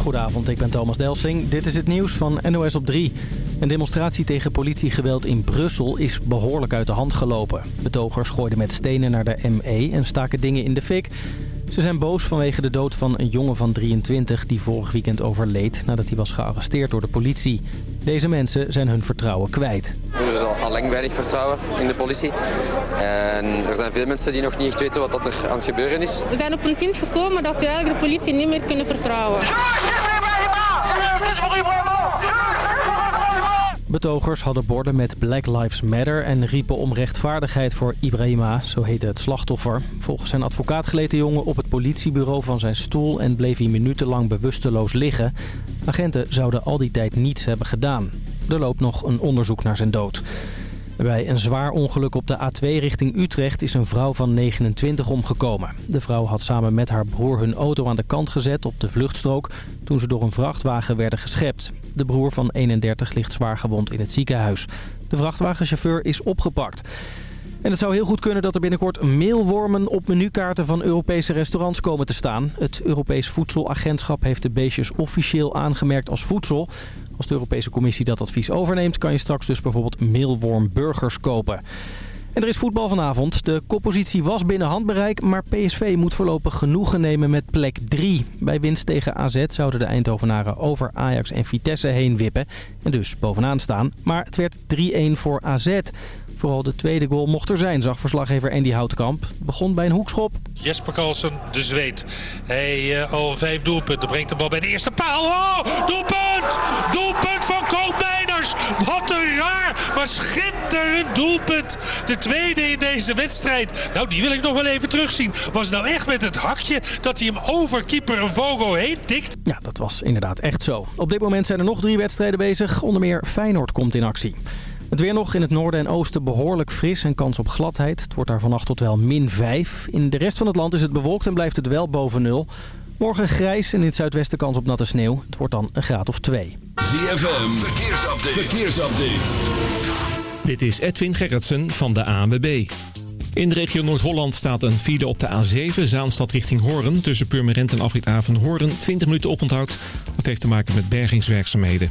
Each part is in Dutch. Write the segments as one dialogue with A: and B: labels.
A: Goedenavond, ik ben Thomas Delsing. Dit is het nieuws van NOS op 3. Een demonstratie tegen politiegeweld in Brussel is behoorlijk uit de hand gelopen. Betogers gooiden met stenen naar de ME en staken dingen in de fik. Ze zijn boos vanwege de dood van een jongen van 23 die vorig weekend overleed nadat hij was gearresteerd door de politie. Deze mensen zijn hun vertrouwen kwijt.
B: Er is al, al lang weinig vertrouwen in de politie. En er zijn veel mensen die nog niet echt weten wat er aan het gebeuren is.
C: We zijn op een punt gekomen dat we eigenlijk de politie niet meer kunnen vertrouwen.
A: Betogers hadden borden met Black Lives Matter en riepen om rechtvaardigheid voor Ibrahima, zo heette het slachtoffer. Volgens zijn advocaat gleed de jongen op het politiebureau van zijn stoel en bleef hij minutenlang bewusteloos liggen. Agenten zouden al die tijd niets hebben gedaan. Er loopt nog een onderzoek naar zijn dood. Bij een zwaar ongeluk op de A2 richting Utrecht is een vrouw van 29 omgekomen. De vrouw had samen met haar broer hun auto aan de kant gezet op de vluchtstrook... toen ze door een vrachtwagen werden geschept. De broer van 31 ligt zwaar gewond in het ziekenhuis. De vrachtwagenchauffeur is opgepakt. En het zou heel goed kunnen dat er binnenkort meelwormen op menukaarten van Europese restaurants komen te staan. Het Europees Voedselagentschap heeft de beestjes officieel aangemerkt als voedsel. Als de Europese Commissie dat advies overneemt... kan je straks dus bijvoorbeeld meelwormburgers kopen. En er is voetbal vanavond. De koppositie was binnen handbereik, maar PSV moet voorlopig genoegen nemen met plek 3. Bij winst tegen AZ zouden de Eindhovenaren over Ajax en Vitesse heen wippen en dus bovenaan staan. Maar het werd 3-1 voor AZ. Vooral de tweede goal mocht er zijn, zag verslaggever Andy Houtkamp. Begon bij een hoekschop.
D: Jesper Carlsen, de zweet. Hij uh, al vijf doelpunten. Brengt de bal bij de eerste paal. Oh, doelpunt! Doelpunt van Koopmeiners! Wat een raar, maar schitterend doelpunt. De tweede in deze wedstrijd. Nou, die wil ik nog wel even terugzien. Was nou echt met het hakje dat hij hem over keeper Vogo heen tikt?
A: Ja, dat was inderdaad echt zo. Op dit moment zijn er nog drie wedstrijden bezig. Onder meer Feyenoord komt in actie. Het weer nog in het noorden en oosten behoorlijk fris en kans op gladheid. Het wordt daar vannacht tot wel min 5. In de rest van het land is het bewolkt en blijft het wel boven nul. Morgen grijs en in het zuidwesten kans op natte sneeuw. Het wordt dan een graad of 2.
E: ZFM, verkeersupdate. verkeersupdate.
F: Dit is Edwin Gerritsen van de ANWB. In de regio Noord-Holland staat een file op de A7, Zaanstad richting Hoorn. Tussen Purmerend en Afrithaven Hoorn, 20 minuten oponthoud. Dat heeft te maken met bergingswerkzaamheden.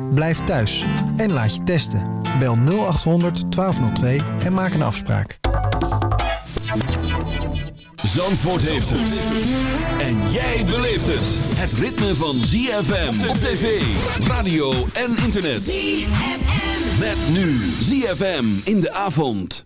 G: blijf thuis en laat je testen. Bel 0800 1202 en maak een afspraak.
E: Zandvoort heeft het. En jij beleeft het. Het ritme van ZFM op tv, radio en internet. ZFM. Met nu ZFM in de avond.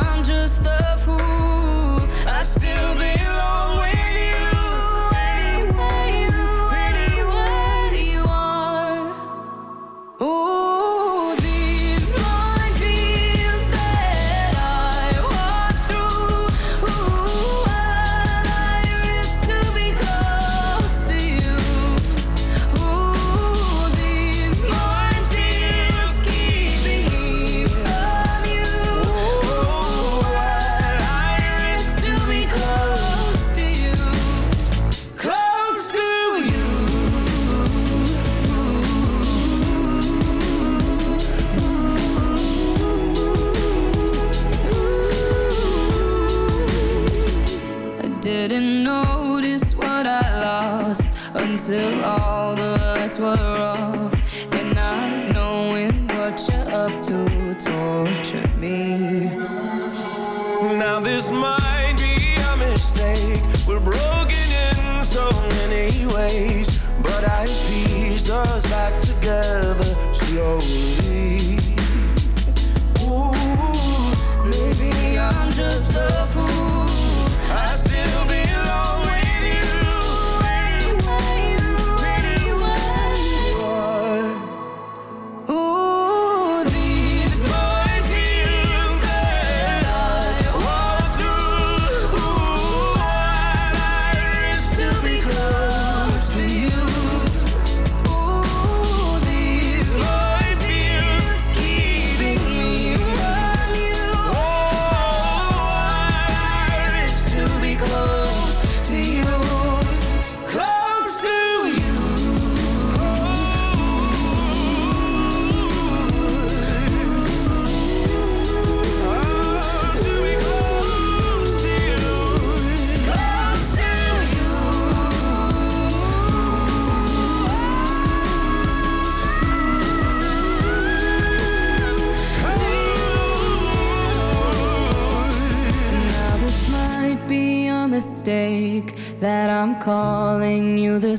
H: just a fool. I still belong world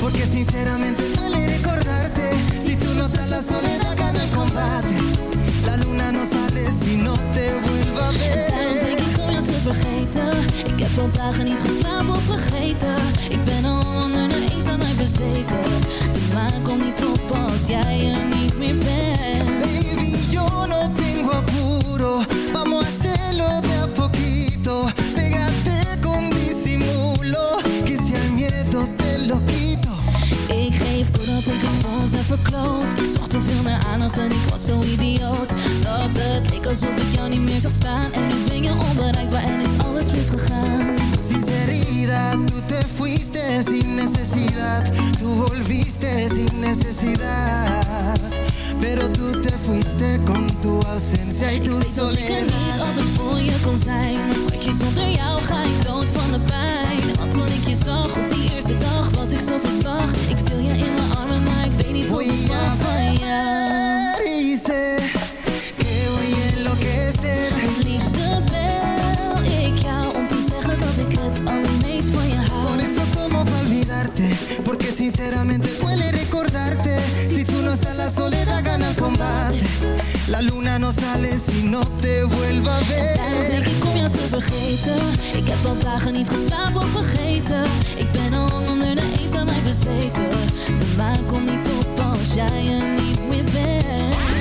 I: Porque sinceramente duele recordarte. Si tú estás la soledad gana el combate. La luna no sale si no te vuelva a ver.
J: Ik om jou te vergeten. Ik heb al niet geslapen Ik zocht te veel naar aandacht en ik was zo idioot. Dat het leek alsof ik jou niet meer zag staan. En nu ben je onbereikbaar en is alles misgegaan.
I: Sinceridad, tú te fuiste sin necesidad. Tú volviste sin necesidad. Pero tú te fuiste con tu ausencia y
J: Ik
I: tu
J: weet dat ik er niet
I: soledad.
J: altijd voor je kon zijn. Maar schatje, zonder jou ga ik dood van de pijn. Want toen ik je zag op die eerste dag was ik zo van slag. Ik viel je in mijn armen,
I: Voy a ver y sé que voy a enloquecer
J: Het liefste bel ik jou om te zeggen dat ik het allermeest van je
I: Por
J: hou
I: eso tomo pa' olvidarte Porque sinceramente duele recordarte Si tú no estás la soledad gana el combate La luna no sale si no te vuelva a
J: Daarom denk
I: ver
J: ik om jou te vergeten Ik heb al dagen niet geslapen of vergeten Ik ben al onder de eens aan mij bezweken. De maan komt niet op als jij er niet meer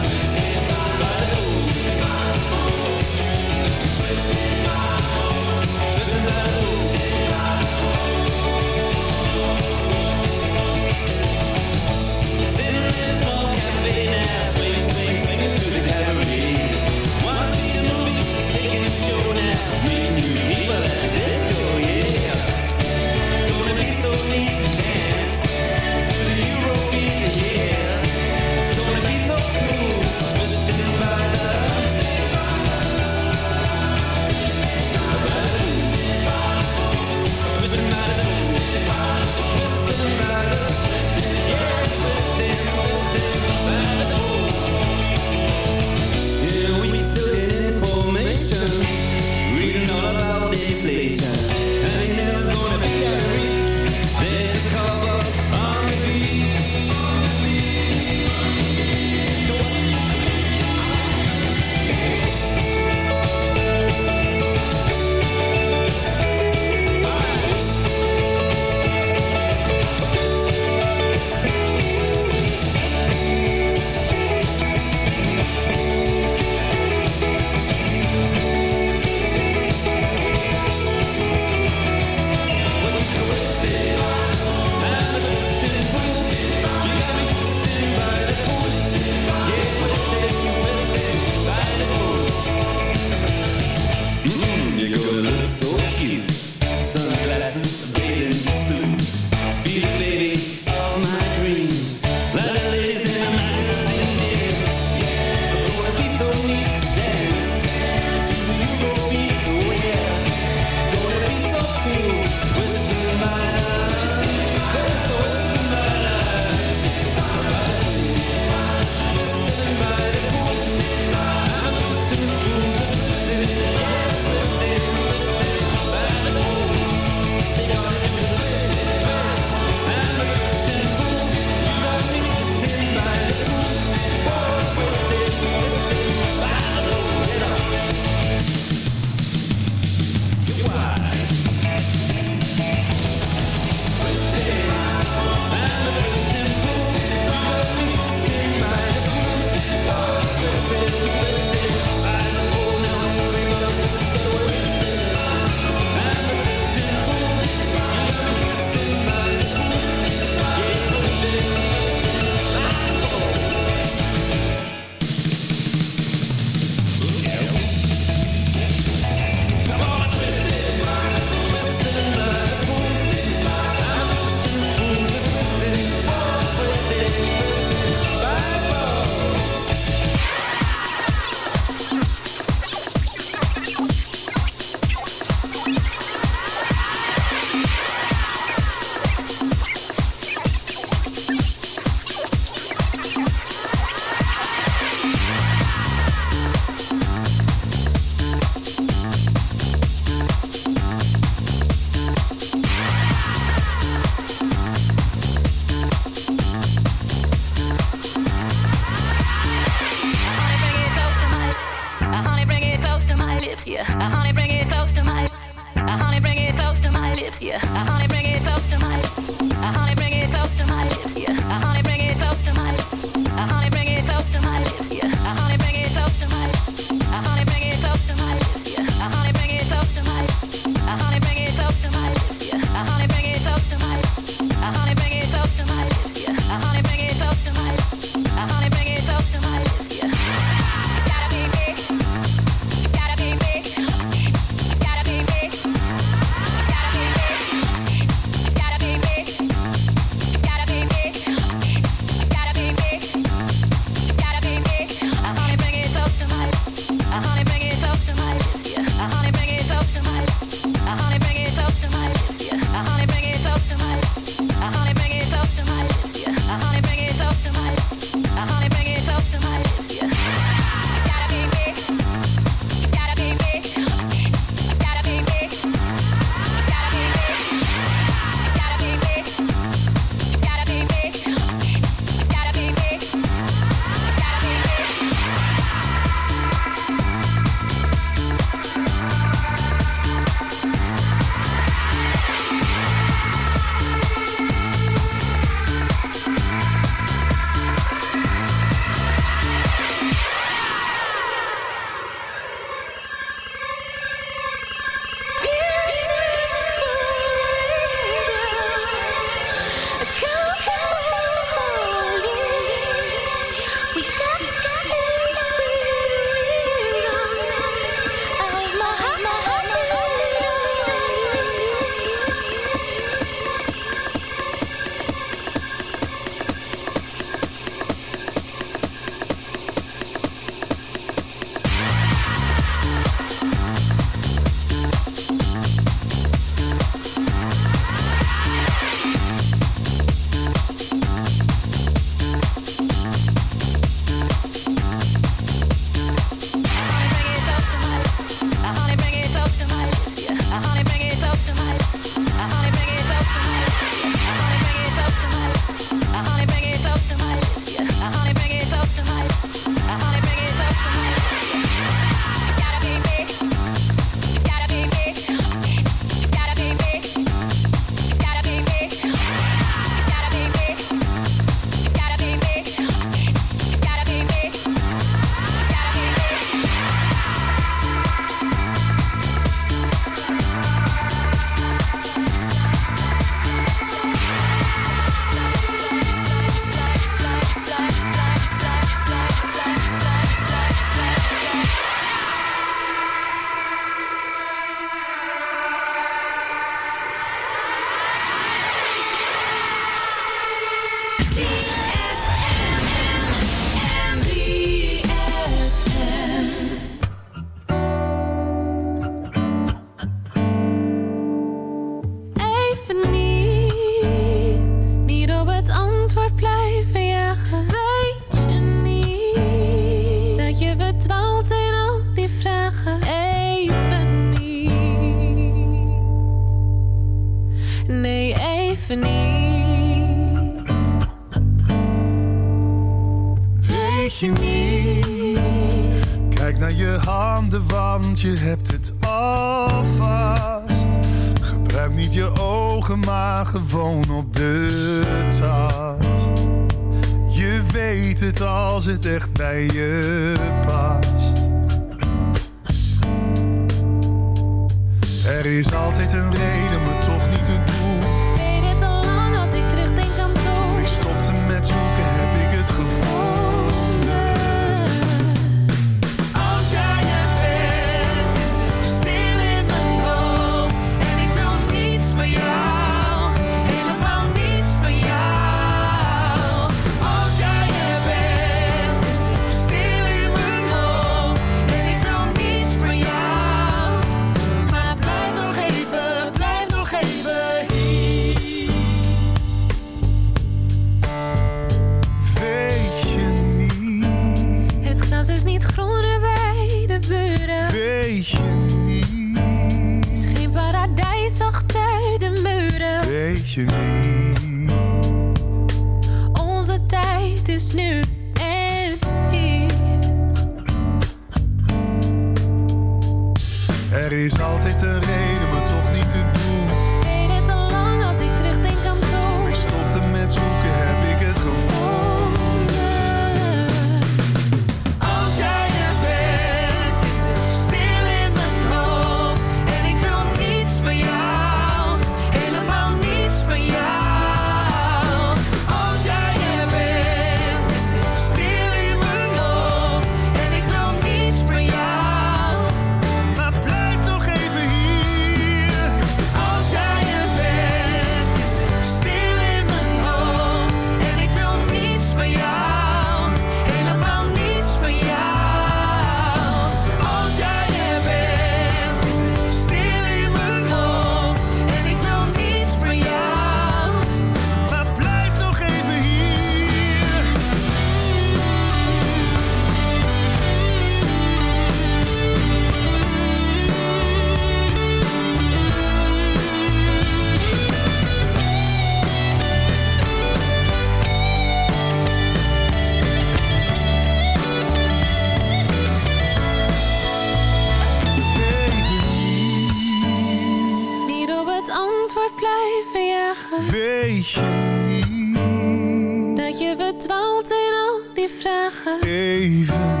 K: vragen.
L: Weet je niet
M: dat je verdwaalt in al die vragen?
L: Even.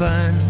N: heaven